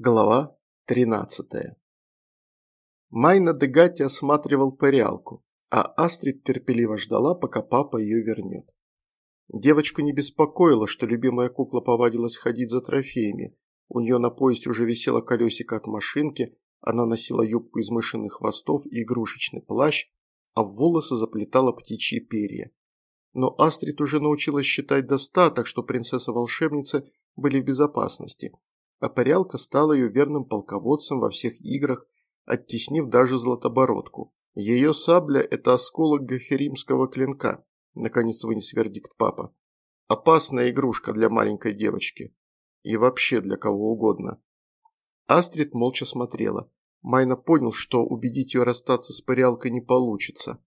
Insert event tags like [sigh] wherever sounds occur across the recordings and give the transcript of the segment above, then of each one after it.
Глава 13. Майна Дегати осматривал париалку, а Астрид терпеливо ждала, пока папа ее вернет. Девочку не беспокоило, что любимая кукла повадилась ходить за трофеями. У нее на поясе уже висело колесико от машинки, она носила юбку из мышиных хвостов и игрушечный плащ, а в волосы заплетала птичьи перья. Но Астрид уже научилась считать до ста, так что принцесса-волшебница были в безопасности – а Парялка стала ее верным полководцем во всех играх, оттеснив даже Златобородку. Ее сабля – это осколок гахеримского клинка, наконец вынес вердикт папа. Опасная игрушка для маленькой девочки. И вообще для кого угодно. Астрид молча смотрела. Майна понял, что убедить ее расстаться с парялкой не получится.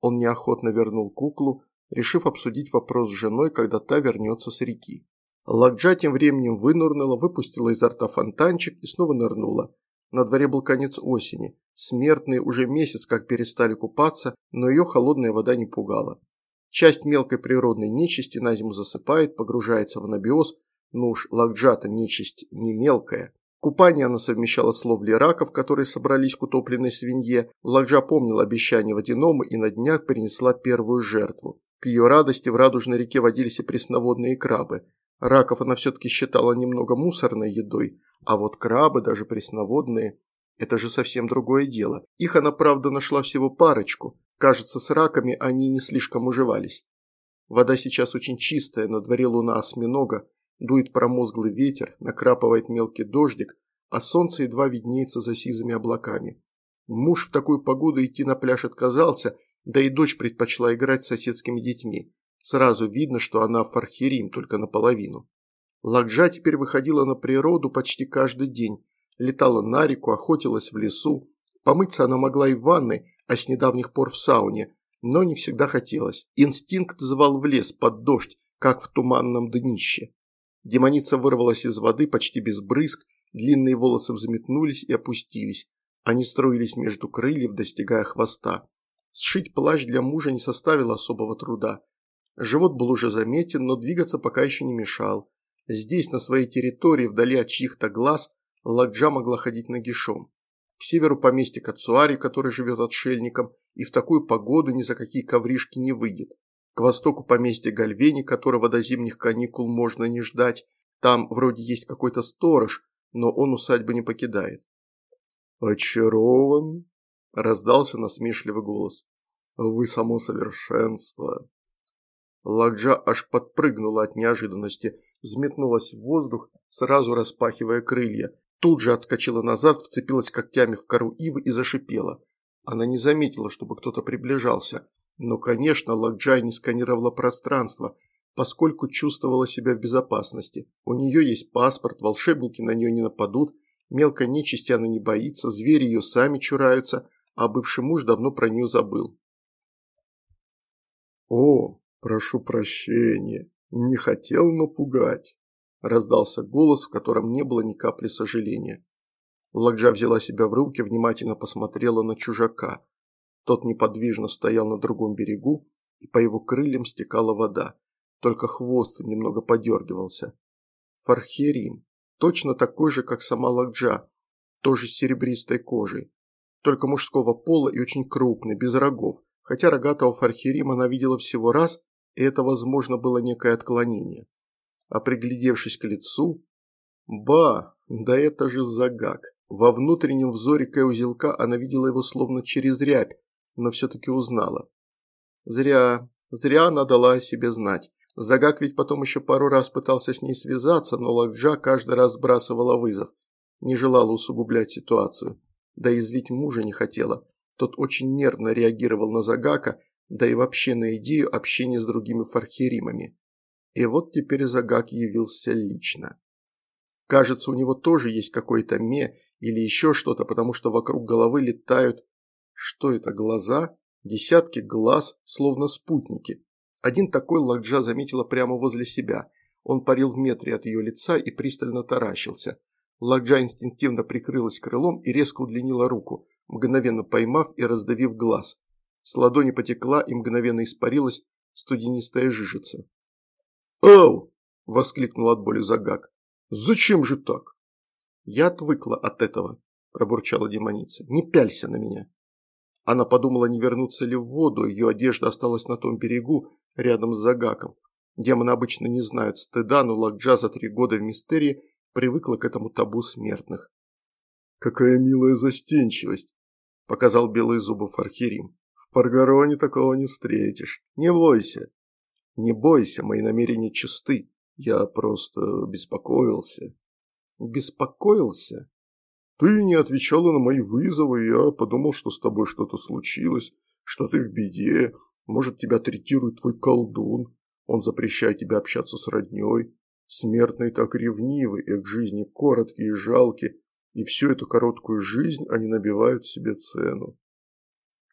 Он неохотно вернул куклу, решив обсудить вопрос с женой, когда та вернется с реки. Ладжа тем временем вынырнула, выпустила изо рта фонтанчик и снова нырнула. На дворе был конец осени. Смертные уже месяц как перестали купаться, но ее холодная вода не пугала. Часть мелкой природной нечисти на зиму засыпает, погружается в анабиоз, ну уж Лакджата нечисть не мелкая. Купание она совмещала с ловлей раков, которые собрались к утопленной свинье. Лакджа помнила обещание водяному и на днях принесла первую жертву. К ее радости в радужной реке водились и пресноводные крабы. Раков она все-таки считала немного мусорной едой, а вот крабы, даже пресноводные, это же совсем другое дело. Их она, правда, нашла всего парочку. Кажется, с раками они не слишком уживались. Вода сейчас очень чистая, на дворе луна осьминога, дует промозглый ветер, накрапывает мелкий дождик, а солнце едва виднеется за сизыми облаками. Муж в такую погоду идти на пляж отказался, да и дочь предпочла играть с соседскими детьми. Сразу видно, что она фархерим, только наполовину. Ладжа теперь выходила на природу почти каждый день. Летала на реку, охотилась в лесу. Помыться она могла и в ванной, а с недавних пор в сауне, но не всегда хотелось. Инстинкт звал в лес под дождь, как в туманном днище. Демоница вырвалась из воды почти без брызг, длинные волосы взметнулись и опустились. Они строились между крыльев, достигая хвоста. Сшить плащ для мужа не составило особого труда. Живот был уже заметен, но двигаться пока еще не мешал. Здесь, на своей территории, вдали от чьих-то глаз, Ладжа могла ходить нагишом. К северу поместье Кацуари, который живет отшельником, и в такую погоду ни за какие ковришки не выйдет. К востоку поместье Гальвени, которого до зимних каникул можно не ждать. Там вроде есть какой-то сторож, но он усадьбу не покидает. «Очарован?» – раздался насмешливый голос. «Вы само совершенство. Ладжа аж подпрыгнула от неожиданности, взметнулась в воздух, сразу распахивая крылья. Тут же отскочила назад, вцепилась когтями в кору ивы и зашипела. Она не заметила, чтобы кто-то приближался. Но, конечно, Ладжай не сканировала пространство, поскольку чувствовала себя в безопасности. У нее есть паспорт, волшебники на нее не нападут, мелкой нечисти она не боится, звери ее сами чураются, а бывший муж давно про нее забыл. «О, «Прошу прощения, не хотел напугать», – раздался голос, в котором не было ни капли сожаления. Ладжа взяла себя в руки, внимательно посмотрела на чужака. Тот неподвижно стоял на другом берегу, и по его крыльям стекала вода. Только хвост немного подергивался. Фархерим. Точно такой же, как сама Ладжа, тоже с серебристой кожей. Только мужского пола и очень крупный, без рогов, хотя рогатого Фархерима она видела всего раз и это, возможно, было некое отклонение. А приглядевшись к лицу... Ба, да это же загак. Во внутреннем взоре Кэузелка она видела его словно через рябь, но все-таки узнала. Зря, зря она дала о себе знать. Загак ведь потом еще пару раз пытался с ней связаться, но Лакджа каждый раз сбрасывала вызов. Не желала усугублять ситуацию. Да и злить мужа не хотела. Тот очень нервно реагировал на Загака, да и вообще на идею общения с другими фархеримами. И вот теперь Загак явился лично. Кажется, у него тоже есть какой-то ме или еще что-то, потому что вокруг головы летают... Что это, глаза? Десятки глаз, словно спутники. Один такой Ладжа заметила прямо возле себя. Он парил в метре от ее лица и пристально таращился. Ладжа инстинктивно прикрылась крылом и резко удлинила руку, мгновенно поймав и раздавив глаз. С ладони потекла и мгновенно испарилась студенистая жижица. «Ау!» – воскликнул от боли Загак. «Зачем же так?» «Я отвыкла от этого», – пробурчала демоница. «Не пялься на меня». Она подумала, не вернуться ли в воду, ее одежда осталась на том берегу, рядом с Загаком. Демоны обычно не знают стыда, но Лакджа за три года в мистерии привыкла к этому табу смертных. «Какая милая застенчивость!» – показал белые зубы Фархирим. «В Паргароне такого не встретишь. Не бойся!» «Не бойся, мои намерения чисты. Я просто беспокоился». «Беспокоился?» «Ты не отвечала на мои вызовы, я подумал, что с тобой что-то случилось, что ты в беде, может, тебя третирует твой колдун, он запрещает тебе общаться с родней. Смертные так ревнивы, их жизни короткие и жалкие, и всю эту короткую жизнь они набивают себе цену.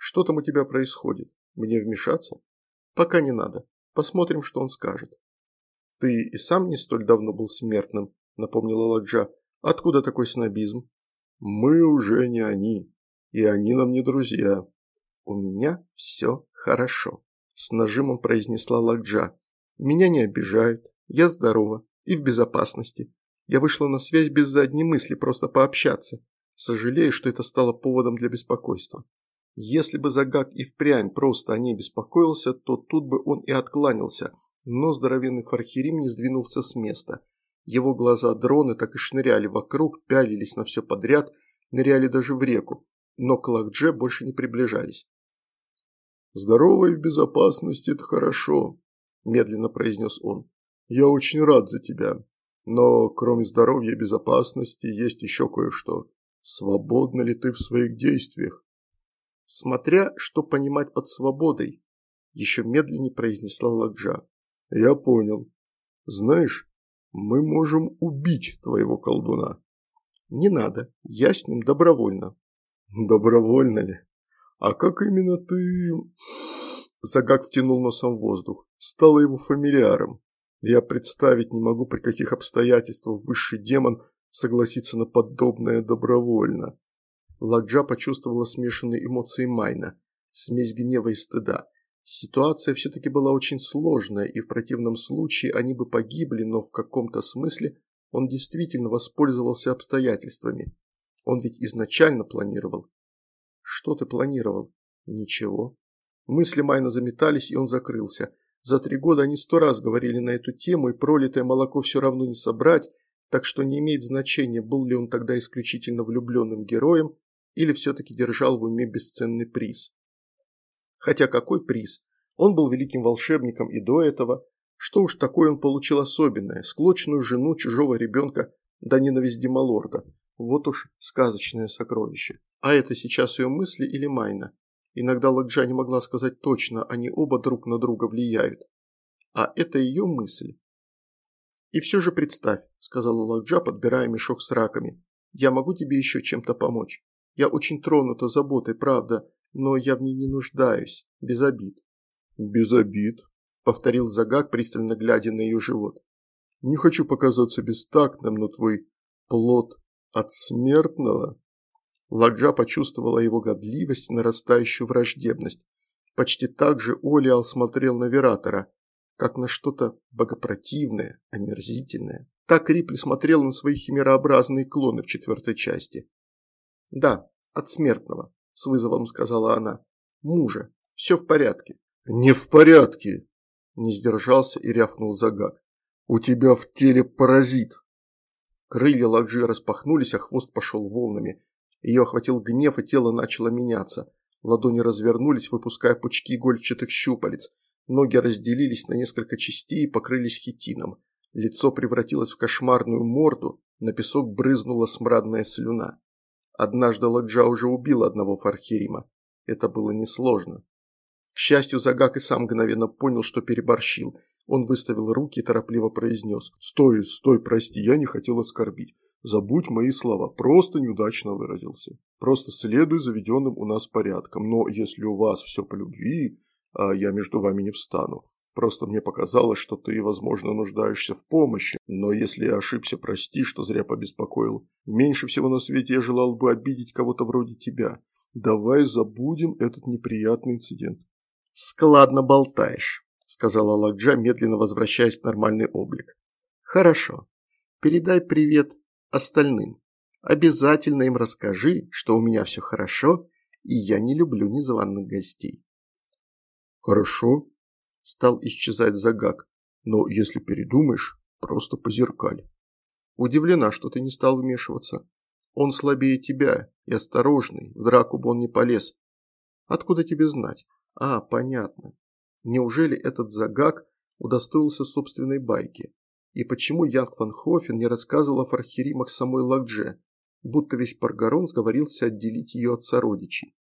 Что там у тебя происходит? Мне вмешаться? Пока не надо. Посмотрим, что он скажет. Ты и сам не столь давно был смертным, напомнила Ладжа. Откуда такой снобизм? Мы уже не они, и они нам не друзья. У меня все хорошо, с нажимом произнесла Ладжа. Меня не обижают, я здорова и в безопасности. Я вышла на связь без задней мысли, просто пообщаться. Сожалею, что это стало поводом для беспокойства. Если бы Загак и впрямь просто о ней беспокоился, то тут бы он и откланялся, но здоровенный Фархирим не сдвинулся с места. Его глаза дроны так и шныряли вокруг, пялились на все подряд, ныряли даже в реку, но к Лакдже больше не приближались. «Здорово и в безопасности – это хорошо», – медленно произнес он. «Я очень рад за тебя. Но кроме здоровья и безопасности есть еще кое-что. Свободна ли ты в своих действиях?» «Смотря, что понимать под свободой», – еще медленнее произнесла Ладжа. «Я понял. Знаешь, мы можем убить твоего колдуна». «Не надо, я с ним добровольно». «Добровольно ли? А как именно ты...» [sniffs] Загак втянул носом воздух. Стала его фамильяром. Я представить не могу, при каких обстоятельствах высший демон согласится на подобное добровольно. Ладжа почувствовала смешанные эмоции Майна, смесь гнева и стыда. Ситуация все-таки была очень сложная, и в противном случае они бы погибли, но в каком-то смысле он действительно воспользовался обстоятельствами. Он ведь изначально планировал. Что ты планировал? Ничего. Мысли Майна заметались, и он закрылся. За три года они сто раз говорили на эту тему, и пролитое молоко все равно не собрать, так что не имеет значения, был ли он тогда исключительно влюбленным героем или все-таки держал в уме бесценный приз. Хотя какой приз? Он был великим волшебником и до этого. Что уж такое он получил особенное, склочную жену чужого ребенка да ненависть Демалорда. Вот уж сказочное сокровище. А это сейчас ее мысли или Майна? Иногда Ладжа не могла сказать точно, они оба друг на друга влияют. А это ее мысль. «И все же представь», – сказала Ладжа, подбирая мешок с раками. «Я могу тебе еще чем-то помочь. Я очень тронута заботой, правда, но я в ней не нуждаюсь, без обид». «Без обид», – повторил Загак, пристально глядя на ее живот. «Не хочу показаться бестактным, но твой плод от смертного Ладжа почувствовала его годливость нарастающую враждебность. Почти так же Олиал смотрел на Вератора, как на что-то богопротивное, омерзительное. Так Рипли смотрел на свои химерообразные клоны в четвертой части. «Да, от смертного», – с вызовом сказала она. «Мужа, все в порядке». «Не в порядке», – не сдержался и рявкнул Загак. «У тебя в теле паразит». Крылья Ладжи распахнулись, а хвост пошел волнами. Ее охватил гнев, и тело начало меняться. Ладони развернулись, выпуская пучки игольчатых щупалец. Ноги разделились на несколько частей и покрылись хитином. Лицо превратилось в кошмарную морду, на песок брызнула смрадная слюна. Однажды Ладжа уже убил одного Фархирима. Это было несложно. К счастью, Загак и сам мгновенно понял, что переборщил. Он выставил руки и торопливо произнес. «Стой, стой, прости, я не хотел оскорбить. Забудь мои слова, просто неудачно выразился. Просто следуй заведенным у нас порядкам, но если у вас все по любви, а я между вами не встану. Просто мне показалось, что ты, возможно, нуждаешься в помощи, но если я ошибся, прости, что зря побеспокоил. Меньше всего на свете я желал бы обидеть кого-то вроде тебя. Давай забудем этот неприятный инцидент. Складно болтаешь, сказала Ладжа, медленно возвращаясь в нормальный облик. Хорошо. Передай привет остальным. Обязательно им расскажи, что у меня все хорошо, и я не люблю незваных гостей». «Хорошо», – стал исчезать загак, – «но если передумаешь, просто позеркаль». Удивлена, что ты не стал вмешиваться. Он слабее тебя и осторожный, в драку бы он не полез. Откуда тебе знать? А, понятно. Неужели этот загак удостоился собственной байки? И почему Янг Ван Хофен не рассказывал о фархеримах самой Лакдже, будто весь Паргарон сговорился отделить ее от сородичей?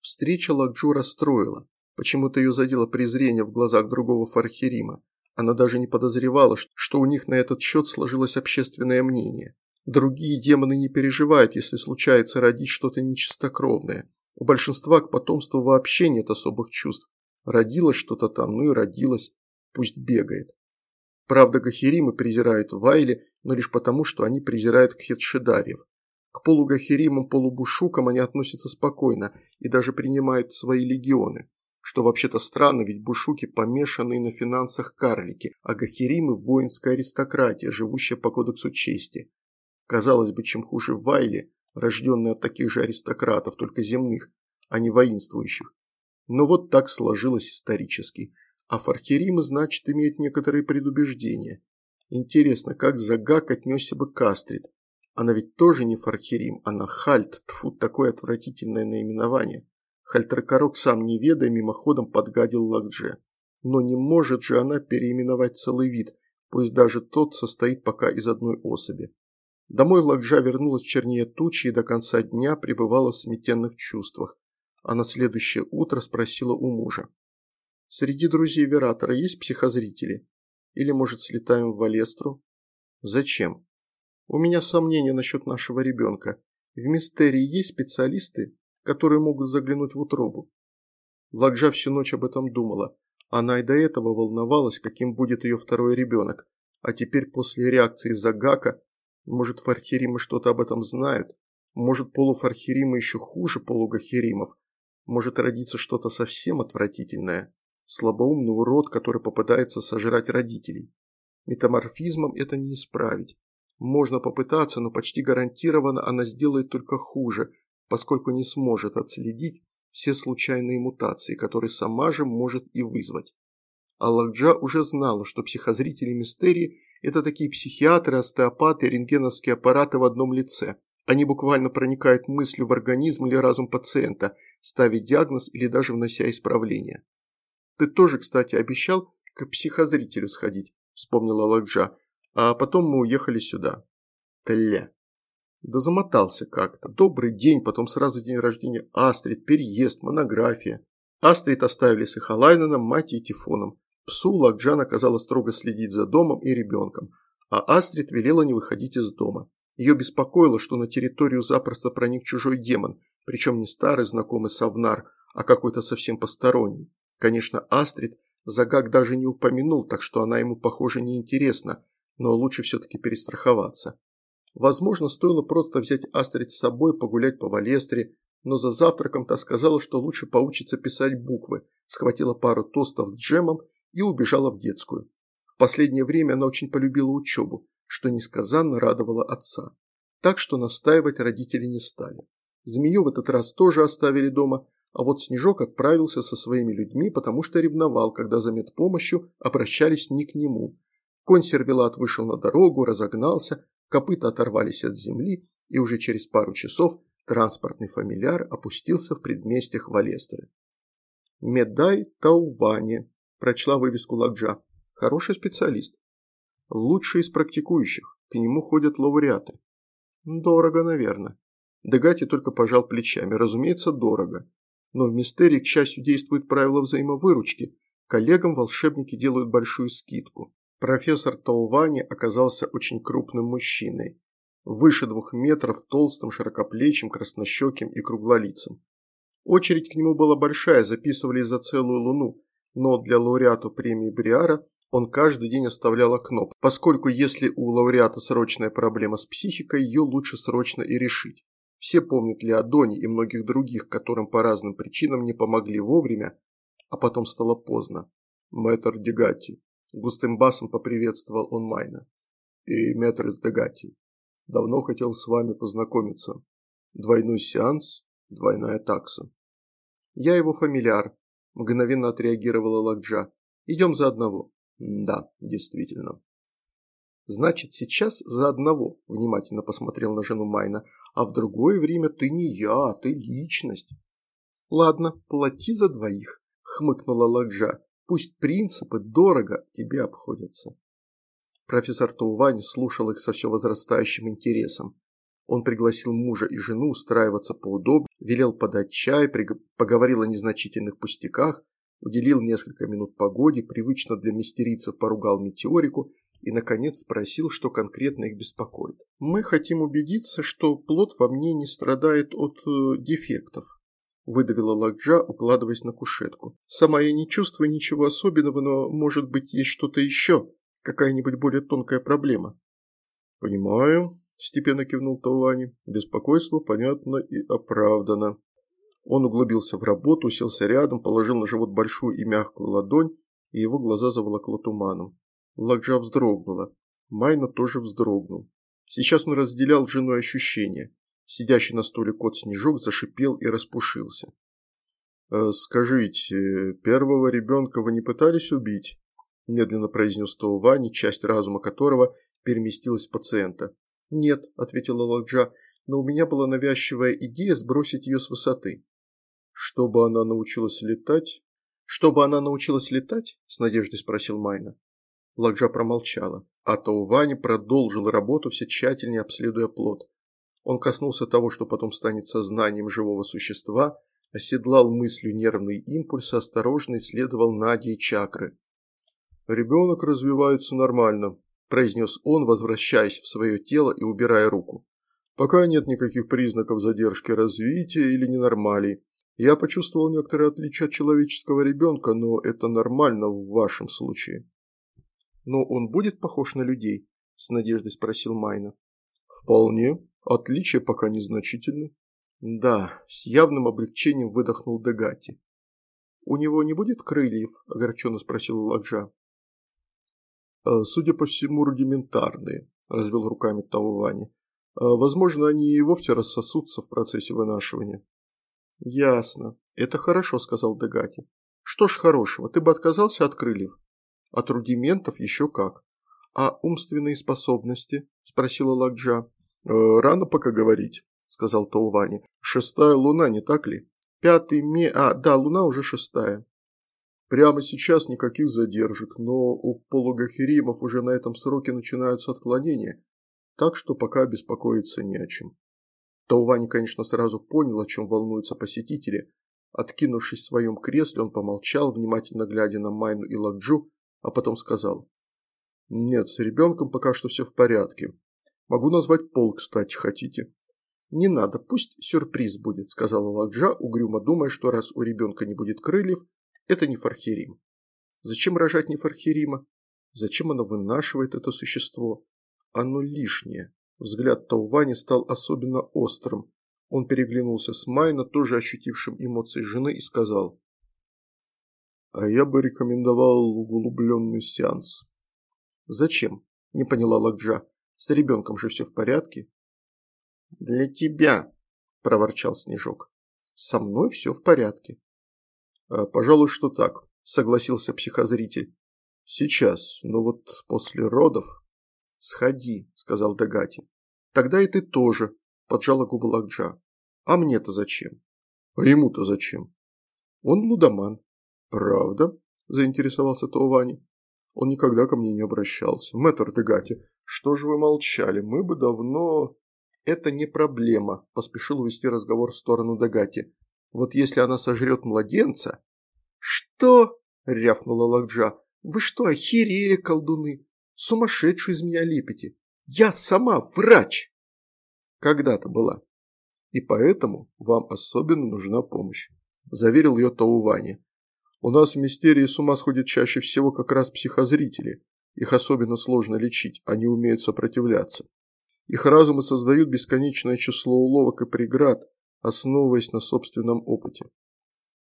Встреча Лакджу расстроила. Почему-то ее задело презрение в глазах другого фархерима. Она даже не подозревала, что у них на этот счет сложилось общественное мнение. Другие демоны не переживают, если случается родить что-то нечистокровное. У большинства к потомству вообще нет особых чувств. Родилось что-то там, ну и родилось. Пусть бегает. Правда, гахеримы презирают Вайли, но лишь потому, что они презирают кхетшедариев. К полугахеримам-полубушукам они относятся спокойно и даже принимают свои легионы. Что вообще-то странно, ведь бушуки помешанные на финансах карлики, а гахеримы – воинская аристократия, живущая по кодексу чести. Казалось бы, чем хуже Вайли, рожденный от таких же аристократов, только земных, а не воинствующих. Но вот так сложилось исторически. А Фархеримы, значит, имеют некоторые предубеждения. Интересно, как Загак отнесся бы к Астрид? Она ведь тоже не Фархерим, она Хальт, тфу, такое отвратительное наименование. Хальтракорок сам не ведая, мимоходом подгадил Лакдже. Но не может же она переименовать целый вид, пусть даже тот состоит пока из одной особи. Домой Лакжа вернулась чернее тучи и до конца дня пребывала в сметенных чувствах, а на следующее утро спросила у мужа. «Среди друзей Вератора есть психозрители? Или, может, слетаем в Валестру?» «Зачем?» «У меня сомнения насчет нашего ребенка. В Мистерии есть специалисты, которые могут заглянуть в утробу?» Лакжа всю ночь об этом думала. Она и до этого волновалась, каким будет ее второй ребенок, а теперь после реакции Загака может, фархеримы что-то об этом знают? Может, полуфархеримы еще хуже полугахеримов? Может, родиться что-то совсем отвратительное? Слабоумный урод, который попытается сожрать родителей. Метаморфизмом это не исправить. Можно попытаться, но почти гарантированно она сделает только хуже, поскольку не сможет отследить все случайные мутации, которые сама же может и вызвать. Аллахджа уже знала, что психозрители мистерии это такие психиатры, остеопаты, рентгеновские аппараты в одном лице. Они буквально проникают мыслью в организм или разум пациента, ставя диагноз или даже внося исправления. «Ты тоже, кстати, обещал к психозрителю сходить», – вспомнила Ладжа. «А потом мы уехали сюда». Тля. Да замотался как-то. Добрый день, потом сразу день рождения Астрид, переезд, монография. Астрид оставили с Ихалайненом, мать и Тифоном. Псу Лакджан оказала строго следить за домом и ребенком, а Астрид велела не выходить из дома. Ее беспокоило, что на территорию запросто проник чужой демон, причем не старый знакомый Савнар, а какой-то совсем посторонний. Конечно, Астрид Загак даже не упомянул, так что она ему, похоже, не интересна, но лучше все-таки перестраховаться. Возможно, стоило просто взять Астрид с собой, погулять по Валестре, но за завтраком та сказала, что лучше поучиться писать буквы, схватила пару тостов с джемом и убежала в детскую. В последнее время она очень полюбила учебу, что несказанно радовало отца. Так что настаивать родители не стали. Змею в этот раз тоже оставили дома, а вот Снежок отправился со своими людьми, потому что ревновал, когда за медпомощью обращались не к нему. Конь Сервелат вышел на дорогу, разогнался, копыта оторвались от земли, и уже через пару часов транспортный фамильяр опустился в предместьях Валестры. «Медай Тауване», Прочла вывеску Лакджа. Хороший специалист. Лучший из практикующих. К нему ходят лауреаты. Дорого, наверное. Дегати только пожал плечами. Разумеется, дорого. Но в мистерии, к счастью, действует правило взаимовыручки. Коллегам волшебники делают большую скидку. Профессор Таувани оказался очень крупным мужчиной. Выше двух метров, толстым, широкоплечим, краснощеким и круглолицым. Очередь к нему была большая, записывали за целую луну, но для лауреата премии Бриара он каждый день оставлял окно, поскольку если у лауреата срочная проблема с психикой, ее лучше срочно и решить. Все помнят Леодони и многих других, которым по разным причинам не помогли вовремя, а потом стало поздно. Мэтр Дегати. Густым басом поприветствовал он Майна. И мэтр из Дегати. Давно хотел с вами познакомиться. Двойной сеанс, двойная такса. Я его фамильяр, мгновенно отреагировала Лакджа. Идем за одного. Да, действительно. Значит, сейчас за одного, внимательно посмотрел на жену Майна, а в другое время ты не я, ты личность. Ладно, плати за двоих, хмыкнула Лакджа. Пусть принципы дорого тебе обходятся. Профессор Таувань слушал их со все возрастающим интересом. Он пригласил мужа и жену устраиваться поудобнее, велел подать чай, поговорил о незначительных пустяках, уделил несколько минут погоде, привычно для мистерийцев поругал метеорику и, наконец, спросил, что конкретно их беспокоит. «Мы хотим убедиться, что плод во мне не страдает от э, дефектов», – выдавила Лакджа, укладываясь на кушетку. «Сама я не чувствую ничего особенного, но, может быть, есть что-то еще, какая-нибудь более тонкая проблема». «Понимаю», – степенно кивнул Талвани. «Беспокойство понятно и оправдано». Он углубился в работу, уселся рядом, положил на живот большую и мягкую ладонь, и его глаза заволокло туманом. Ладжа вздрогнула. Майна тоже вздрогнул. Сейчас он разделял с женой ощущения. Сидящий на стуле кот-снежок зашипел и распушился. «Э, «Скажите, первого ребенка вы не пытались убить?» – медленно произнес Таувани, часть разума которого переместилась в пациента. «Нет», – ответила Ладжа, – «но у меня была навязчивая идея сбросить ее с высоты». «Чтобы она научилась летать?» «Чтобы она научилась летать?» – с надеждой спросил Майна. Ладжа промолчала, а Таувани продолжил работу, все тщательнее обследуя плод. Он коснулся того, что потом станет сознанием живого существа, оседлал мыслью нервный импульс, осторожно исследовал Нади и чакры. «Ребенок развивается нормально», – произнес он, возвращаясь в свое тело и убирая руку. «Пока нет никаких признаков задержки развития или ненормалий. Я почувствовал некоторые отличия от человеческого ребенка, но это нормально в вашем случае». «Но он будет похож на людей?» – с надеждой спросил Майна. «Вполне. Отличия пока незначительны». «Да», – с явным облегчением выдохнул Дегати. «У него не будет крыльев?» – огорченно спросил Ладжа. «Э, «Судя по всему, рудиментарные», – развел руками Таувани. «Э, «Возможно, они и вовсе рассосутся в процессе вынашивания». «Ясно. Это хорошо», – сказал Дегати. «Что ж хорошего, ты бы отказался от крыльев?» От рудиментов еще как. А умственные способности? Спросила Лакджа. «Э, рано пока говорить, сказал Таувани. Шестая луна, не так ли? Пятый ме... А, да, луна уже шестая. Прямо сейчас никаких задержек, но у полугахеримов уже на этом сроке начинаются отклонения, так что пока беспокоиться не о чем. Таувани, конечно, сразу понял, о чем волнуются посетители. Откинувшись в своем кресле, он помолчал, внимательно глядя на Майну и Ладжу, а потом сказал. «Нет, с ребенком пока что все в порядке. Могу назвать пол, кстати, хотите?» «Не надо, пусть сюрприз будет», – сказала Ладжа, угрюмо думая, что раз у ребенка не будет крыльев, это не Фархерим. Зачем рожать не Фархерима? Зачем она вынашивает это существо? Оно лишнее. Взгляд Таувани стал особенно острым. Он переглянулся с Майна, тоже ощутившим эмоции жены, и сказал. А я бы рекомендовал углубленный сеанс. Зачем? Не поняла Лакджа. С ребенком же все в порядке. Для тебя, проворчал Снежок. Со мной все в порядке. А, пожалуй, что так, согласился психозритель. Сейчас, но вот после родов... Сходи, сказал Дагати. Тогда и ты тоже, поджала губы Лакджа. А мне-то зачем? А ему-то зачем? Он лудоман. «Правда?» – заинтересовался Туовани. Он никогда ко мне не обращался. Мэтр Дегати, что же вы молчали? Мы бы давно... Это не проблема, поспешил увести разговор в сторону Дегати. Вот если она сожрет младенца... Что? рявкнула Лакджа. Вы что, охерели, колдуны? Сумасшедшую из меня лепите. Я сама врач. Когда-то была. И поэтому вам особенно нужна помощь, заверил ее Таувани. У нас в мистерии с ума сходят чаще всего как раз психозрители. Их особенно сложно лечить, они умеют сопротивляться. Их разумы создают бесконечное число уловок и преград, основываясь на собственном опыте.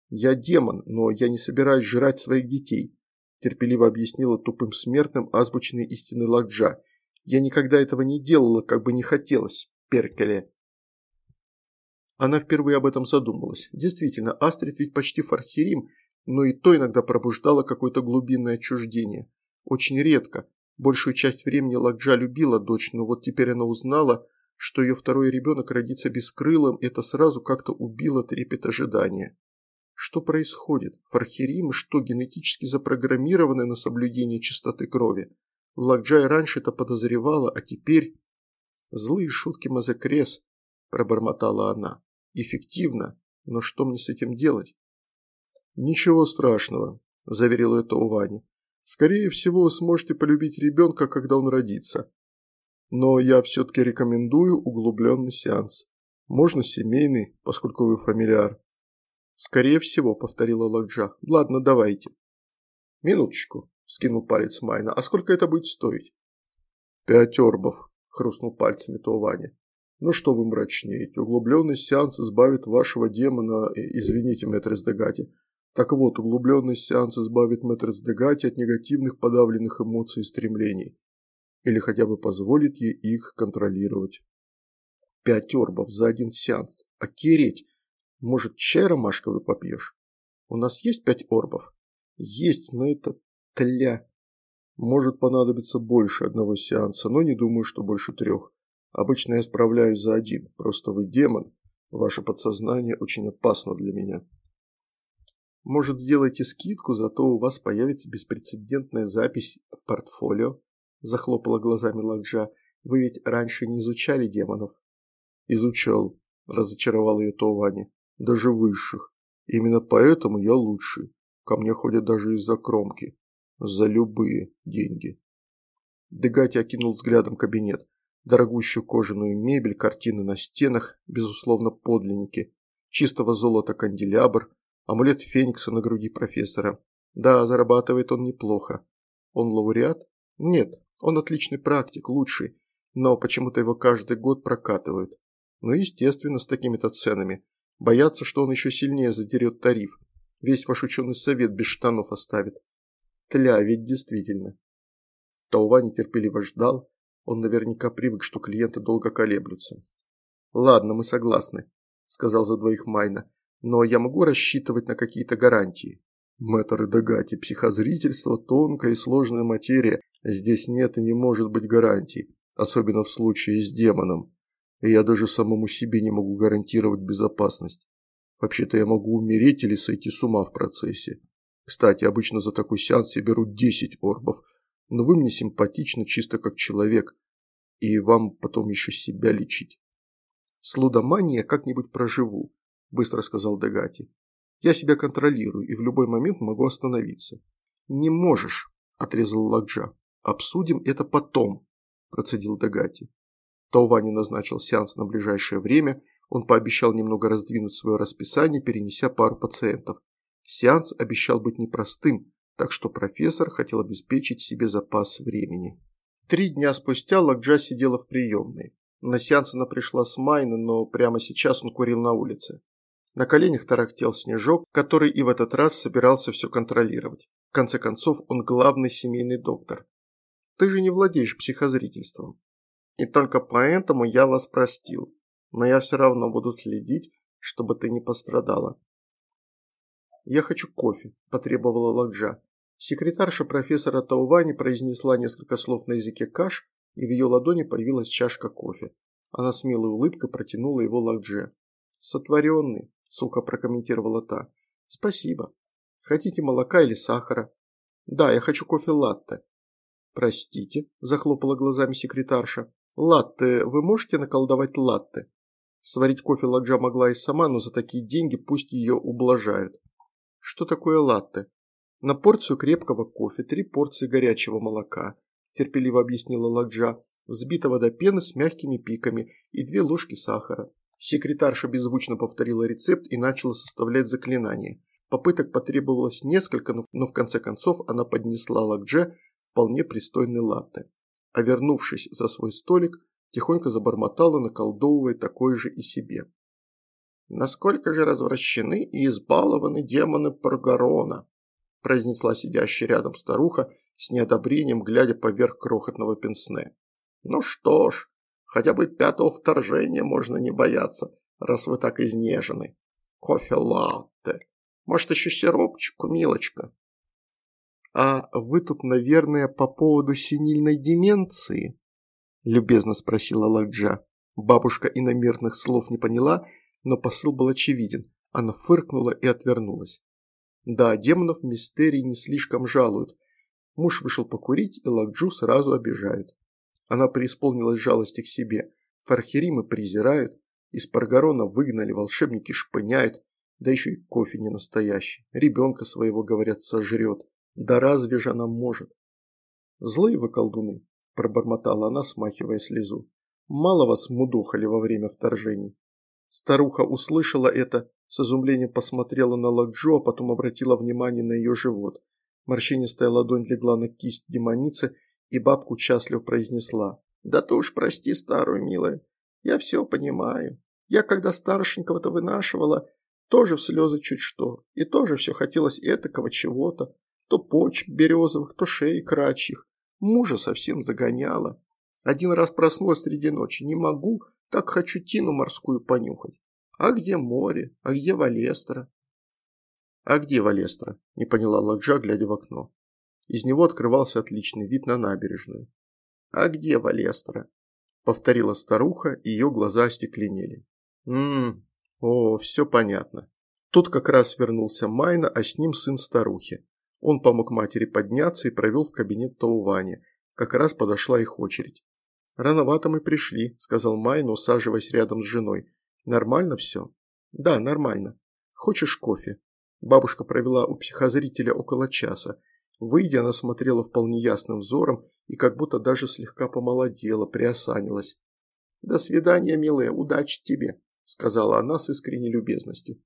«Я демон, но я не собираюсь жрать своих детей», терпеливо объяснила тупым смертным азбучные истины Ладжа. Я никогда этого не делала, как бы не хотелось, Перкеле. Она впервые об этом задумалась. Действительно, Астрид ведь почти фархерим, но и то иногда пробуждало какое-то глубинное отчуждение. Очень редко. Большую часть времени Ладжа любила дочь, но вот теперь она узнала, что ее второй ребенок родится бескрылым, это сразу как-то убило трепет ожидания. Что происходит? Фархеримы что, генетически запрограммированы на соблюдение чистоты крови? Ладжа и раньше это подозревала, а теперь... Злые шутки Мазекрес, пробормотала она. Эффективно, но что мне с этим делать? Ничего страшного, заверил это Увани. Скорее всего, сможете полюбить ребенка, когда он родится. Но я все-таки рекомендую углубленный сеанс. Можно семейный, поскольку вы фамильяр. Скорее всего, повторила Ладжа. Ладно, давайте. Минуточку, скинул палец Майна. А сколько это будет стоить? Пять орбов, хрустнул пальцами Туавани. Ну что вы мрачнеете, углубленный сеанс избавит вашего демона, э, извините, мэтр Дегати. Так вот, углубленный сеанс избавит мэтр Дегати от негативных подавленных эмоций и стремлений. Или хотя бы позволит ей их контролировать. Пять орбов за один сеанс. Окереть! Может, чай ромашковый попьешь? У нас есть пять орбов? Есть, но это тля. Может понадобиться больше одного сеанса, но не думаю, что больше трех. Обычно я справляюсь за один, просто вы демон. Ваше подсознание очень опасно для меня. Может, сделайте скидку, зато у вас появится беспрецедентная запись в портфолио? Захлопала глазами Ладжа. Вы ведь раньше не изучали демонов? Изучал, разочаровал ее Товани. Даже высших. Именно поэтому я лучший. Ко мне ходят даже из-за кромки. За любые деньги. Дегати окинул взглядом кабинет дорогущую кожаную мебель, картины на стенах, безусловно, подлинники, чистого золота канделябр, амулет Феникса на груди профессора. Да, зарабатывает он неплохо. Он лауреат? Нет, он отличный практик, лучший, но почему-то его каждый год прокатывают. Ну, естественно, с такими-то ценами. Боятся, что он еще сильнее задерет тариф. Весь ваш ученый совет без штанов оставит. Тля, ведь действительно. Таува нетерпеливо ждал, он наверняка привык, что клиенты долго колеблются. «Ладно, мы согласны», – сказал за двоих Майна. «Но я могу рассчитывать на какие-то гарантии». «Мэтр Дагати, психозрительство – тонкая и сложная материя. Здесь нет и не может быть гарантий, особенно в случае с демоном. И я даже самому себе не могу гарантировать безопасность. Вообще-то я могу умереть или сойти с ума в процессе. Кстати, обычно за такой сеанс я беру 10 орбов, но вы мне симпатичны чисто как человек, и вам потом еще себя лечить. С лудоманией я как-нибудь проживу, быстро сказал Дегати. Я себя контролирую и в любой момент могу остановиться. Не можешь, отрезал Ладжа. Обсудим это потом, процедил Дегати. Таувани назначил сеанс на ближайшее время, он пообещал немного раздвинуть свое расписание, перенеся пару пациентов. Сеанс обещал быть непростым, так что профессор хотел обеспечить себе запас времени. Три дня спустя Лакджа сидела в приемной. На сеанс она пришла с Майна, но прямо сейчас он курил на улице. На коленях тарахтел снежок, который и в этот раз собирался все контролировать. В конце концов, он главный семейный доктор. Ты же не владеешь психозрительством. И только поэтому я вас простил. Но я все равно буду следить, чтобы ты не пострадала. «Я хочу кофе», – потребовала Лакджа. Секретарша профессора Таувани произнесла несколько слов на языке каш, и в ее ладони появилась чашка кофе. Она с милой улыбкой протянула его Лакдже. «Сотворенный», – сухо прокомментировала та. «Спасибо. Хотите молока или сахара?» «Да, я хочу кофе-латте». «Простите», – захлопала глазами секретарша. «Латте, вы можете наколдовать латте?» Сварить кофе Ладжа могла и сама, но за такие деньги пусть ее ублажают. Что такое латте? На порцию крепкого кофе три порции горячего молока, терпеливо объяснила Ладжа, взбитого до пены с мягкими пиками и две ложки сахара. Секретарша беззвучно повторила рецепт и начала составлять заклинание. Попыток потребовалось несколько, но в конце концов она поднесла Лакдже вполне пристойный латте. А вернувшись за свой столик, тихонько забормотала, наколдовывая такой же и себе. Насколько же развращены и избалованы демоны Паргарона, произнесла сидящая рядом старуха с неодобрением, глядя поверх крохотного пенсне. Ну что ж, хотя бы пятого вторжения можно не бояться, раз вы так изнежены. Кофе латте. Может, еще сиропчику, милочка? А вы тут, наверное, по поводу синильной деменции? Любезно спросила Ладжа. Бабушка иномерных слов не поняла, но посыл был очевиден. Она фыркнула и отвернулась. Да, демонов в мистерии не слишком жалуют. Муж вышел покурить, и Лакджу сразу обижают. Она преисполнилась жалости к себе. Фархеримы презирают, из Паргарона выгнали, волшебники шпыняют, да еще и кофе не настоящий. Ребенка своего, говорят, сожрет. Да разве же она может? Злые вы колдуны, пробормотала она, смахивая слезу. Мало вас мудохали во время вторжений. Старуха услышала это, с изумлением посмотрела на Лакджо, а потом обратила внимание на ее живот. Морщинистая ладонь легла на кисть демоницы, и бабка участливо произнесла. «Да ты уж прости, старую милая, я все понимаю. Я, когда старшенького-то вынашивала, тоже в слезы чуть что, и тоже все хотелось этакого чего-то, то почек березовых, то шеи крачьих. Мужа совсем загоняла. Один раз проснулась среди ночи, не могу, так хочу тину морскую понюхать. А где море? А где Валестра? А где Валестра? Не поняла Ладжа, глядя в окно. Из него открывался отличный вид на набережную. А где Валестра? Повторила старуха, и ее глаза остекленели. Ммм, о, все понятно. Тут как раз вернулся Майна, а с ним сын старухи. Он помог матери подняться и провел в кабинет Таувани. Как раз подошла их очередь. «Рановато мы пришли», – сказал Майна, усаживаясь рядом с женой. Нормально все? Да, нормально. Хочешь кофе? Бабушка провела у психозрителя около часа. Выйдя, она смотрела вполне ясным взором и как будто даже слегка помолодела, приосанилась. «До свидания, милая, удачи тебе», – сказала она с искренней любезностью.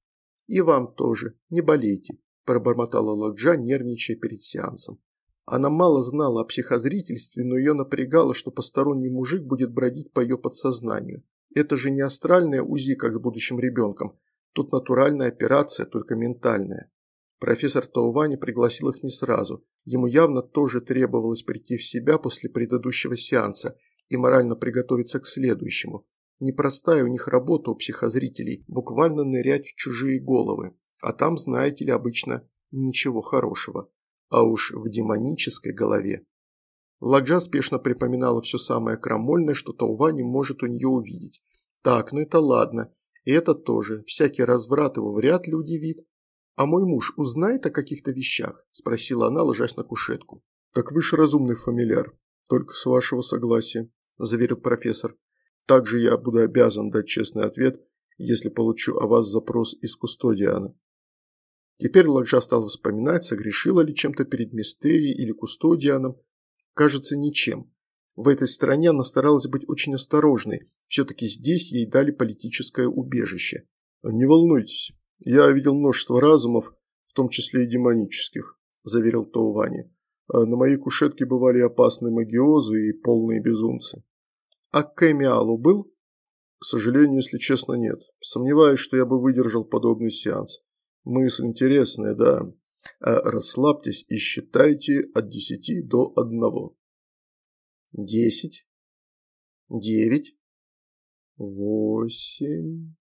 «И вам тоже, не болейте», – пробормотала Ладжа, нервничая перед сеансом. Она мало знала о психозрительстве, но ее напрягало, что посторонний мужик будет бродить по ее подсознанию. Это же не астральная УЗИ, как с будущим ребенком. Тут натуральная операция, только ментальная. Профессор Таувани пригласил их не сразу. Ему явно тоже требовалось прийти в себя после предыдущего сеанса и морально приготовиться к следующему. Непростая у них работа у психозрителей, буквально нырять в чужие головы. А там, знаете ли, обычно ничего хорошего. А уж в демонической голове Ладжа спешно припоминала все самое крамольное, что Таувани может у нее увидеть. Так, ну это ладно. И это тоже. Всякий разврат его вряд ли удивит. «А мой муж узнает о каких-то вещах?» – спросила она, ложась на кушетку. «Так вы ж разумный фамильяр. Только с вашего согласия», – заверил профессор. «Также я буду обязан дать честный ответ, если получу о вас запрос из кустодиана». Теперь Ладжа стала вспоминать, согрешила ли чем-то перед мистерией или кустодианом, кажется, ничем. В этой стране она старалась быть очень осторожной, все-таки здесь ей дали политическое убежище. «Не волнуйтесь, я видел множество разумов, в том числе и демонических», – заверил Таувани. «А «На моей кушетке бывали опасные магиозы и полные безумцы». «А Кэмиалу был?» «К сожалению, если честно, нет. Сомневаюсь, что я бы выдержал подобный сеанс. Мысль интересная, да, а расслабьтесь и считайте от десяти до одного. Десять. Девять. Восемь.